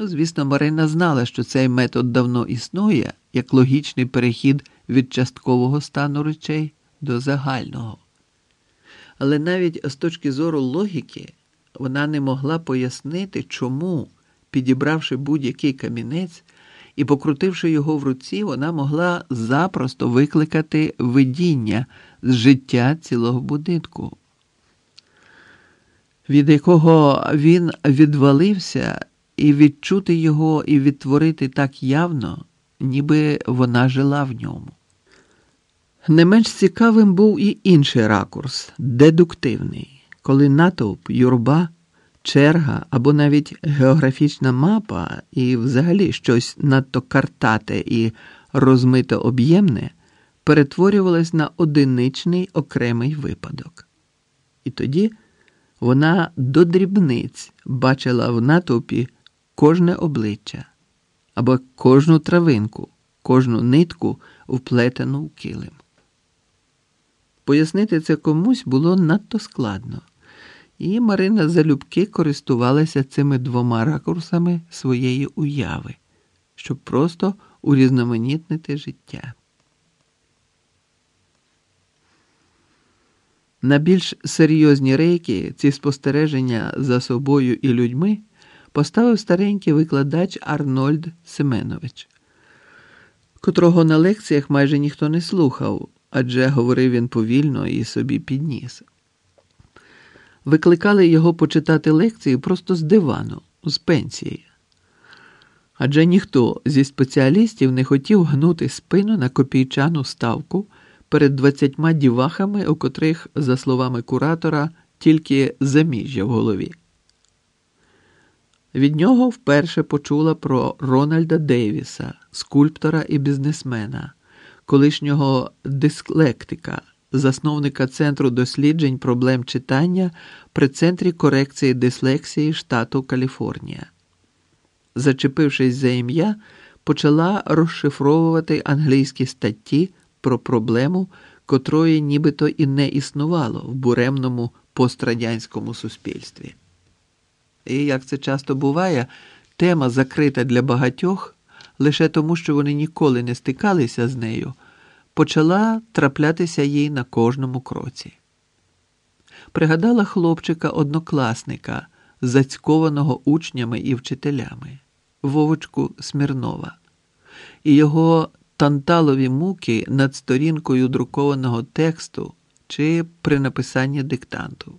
Ну, звісно, Марина знала, що цей метод давно існує як логічний перехід від часткового стану речей до загального. Але навіть з точки зору логіки вона не могла пояснити, чому, підібравши будь-який камінець і покрутивши його в руці, вона могла запросто викликати видіння з життя цілого будинку, від якого він відвалився, і відчути його і відтворити так явно, ніби вона жила в ньому. Не менш цікавим був і інший ракурс дедуктивний, коли натовп, юрба, черга або навіть географічна мапа і взагалі щось надто картате і розмито об'ємне перетворювалось на одиничний окремий випадок. І тоді вона до дрібниць бачила в натовпі кожне обличчя або кожну травинку, кожну нитку вплетену в килим. Пояснити це комусь було надто складно, і Марина залюбки користувалася цими двома ракурсами своєї уяви, щоб просто урізноманітнити життя. На більш серйозні рейки ці спостереження за собою і людьми поставив старенький викладач Арнольд Семенович, котрого на лекціях майже ніхто не слухав, адже говорив він повільно і собі підніс. Викликали його почитати лекції просто з дивану, з пенсії. Адже ніхто зі спеціалістів не хотів гнути спину на копійчану ставку перед двадцятьма дівахами, у котрих, за словами куратора, тільки заміжжя в голові. Від нього вперше почула про Рональда Дейвіса, скульптора і бізнесмена, колишнього дисклектика, засновника Центру досліджень проблем читання при центрі корекції дислексії штату Каліфорнія. Зачепившись за ім'я, почала розшифровувати англійські статті про проблему, котрої нібито і не існувало в буремному пострадянському суспільстві. І, як це часто буває, тема закрита для багатьох лише тому, що вони ніколи не стикалися з нею, почала траплятися їй на кожному кроці. Пригадала хлопчика-однокласника, зацькованого учнями і вчителями, Вовочку Смірнова, і його танталові муки над сторінкою друкованого тексту чи при написанні диктанту.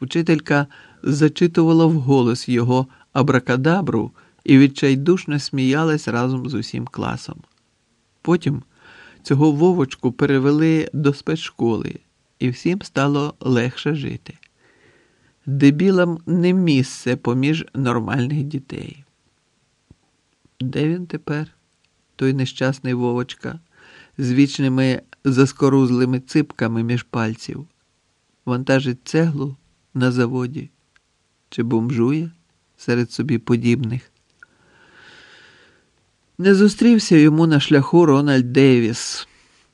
Учителька зачитувала вголос його абракадабру і відчайдушно сміялась разом з усім класом. Потім цього вовочку перевели до спецшколи, і всім стало легше жити. Дебілам не місце поміж нормальних дітей. Де він тепер, той нещасний вовочка, з вічними заскорузлими ципками між пальців, вантажить цеглу на заводі чи бомжує серед собі подібних. Не зустрівся йому на шляху Рональд Дейвіс,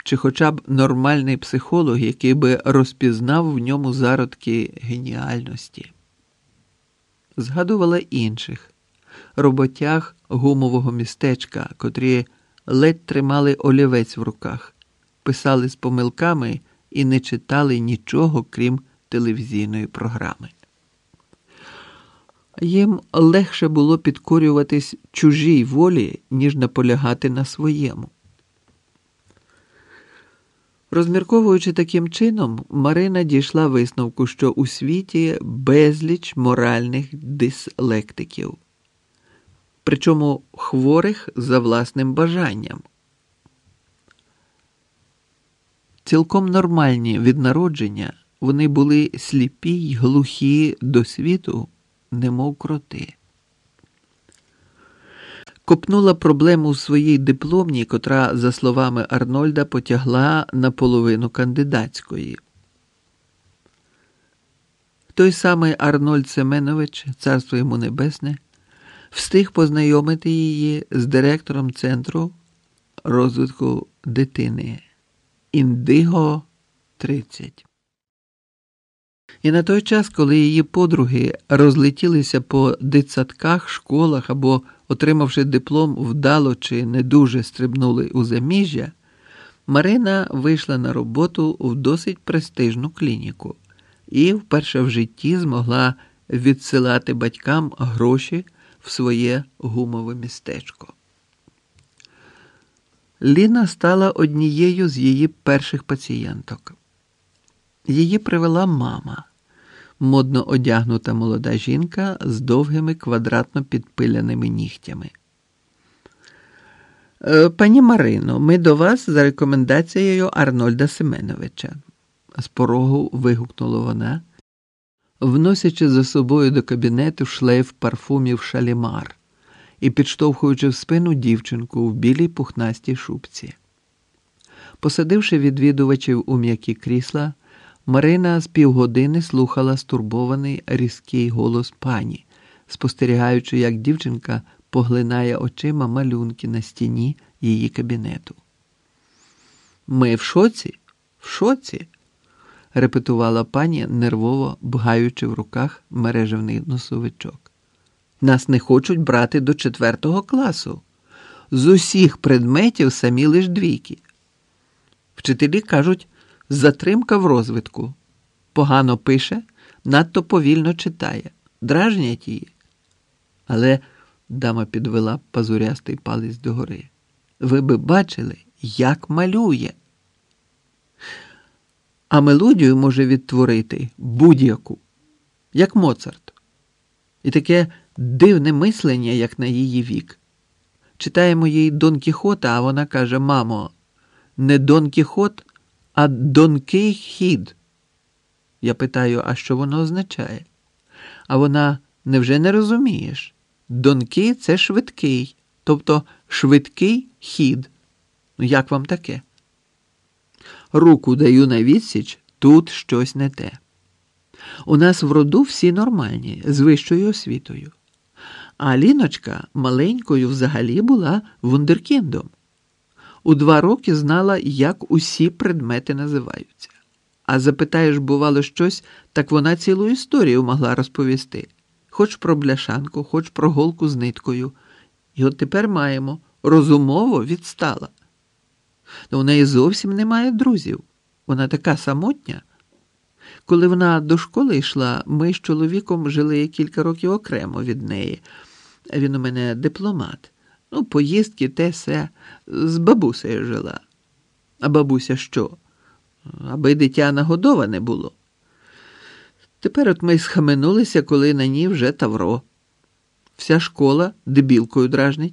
чи хоча б нормальний психолог, який би розпізнав в ньому зародки геніальності. Згадувала інших роботяг гумового містечка, котрі ледь тримали олівець в руках, писали з помилками і не читали нічого, крім телевізійної програми. Їм легше було підкорюватись чужій волі, ніж наполягати на своєму. Розмірковуючи таким чином, Марина дійшла висновку, що у світі безліч моральних дислектиків, причому хворих за власним бажанням. Цілком нормальні від народження вони були сліпі й глухі до світу немов кроти. Копнула проблему у своїй дипломній, котра, за словами Арнольда, потягла наполовину кандидатської. Той самий Арнольд Семенович, царство йому небесне, встиг познайомити її з директором центру розвитку дитини Індиго 30. І на той час, коли її подруги розлетілися по дитсадках, школах або, отримавши диплом, вдало чи не дуже стрибнули у заміжжя, Марина вийшла на роботу в досить престижну клініку і вперше в житті змогла відсилати батькам гроші в своє гумове містечко. Ліна стала однією з її перших пацієнток. Її привела мама, модно одягнута молода жінка з довгими квадратно підпиляними нігтями. «Е, Пані Марино, ми до вас за рекомендацією Арнольда Семеновича, з порогу вигукнула вона, вносячи за собою до кабінету шлейф парфумів шалімар і підштовхуючи в спину дівчинку в білій пухнастій шубці. Посадивши відвідувачів у м'які крісла, Марина з півгодини слухала стурбований різкий голос пані, спостерігаючи, як дівчинка поглинає очима малюнки на стіні її кабінету. Ми в шоці? В шоці? репетувала пані, нервово бгаючи в руках мережевний носовичок. Нас не хочуть брати до четвертого класу. З усіх предметів самі лиш двійки. Вчителі кажуть, затримка в розвитку. Погано пише, надто повільно читає, дражнять її. Але дама підвела пазурястий палець догори. Ви би бачили, як малює. А мелодію може відтворити будь-яку, як Моцарт. І таке дивне мислення, як на її вік. Читаємо їй Дон Кіхота, а вона каже: Мамо, не Дон Кіхот, а Донкий хід. Я питаю, а що воно означає? А вона невже не розумієш? Донки це швидкий, тобто швидкий хід. Ну, як вам таке? Руку даю на відсіч, тут щось не те. У нас в роду всі нормальні, з вищою освітою. А Ліночка маленькою взагалі була вундеркіндом. У два роки знала, як усі предмети називаються. А запитаєш, бувало, щось, так вона цілу історію могла розповісти. Хоч про бляшанку, хоч про голку з ниткою. І от тепер маємо розумово відстала. Но у неї зовсім немає друзів. Вона така самотня. Коли вона до школи йшла, ми з чоловіком жили кілька років окремо від неї. Він у мене дипломат. Ну, поїздки те все з бабусею жила. А бабуся що? Аби дитя нагодоване було. Тепер от ми схаменулися, коли на ній вже тавро. Вся школа дебілкою дражнить.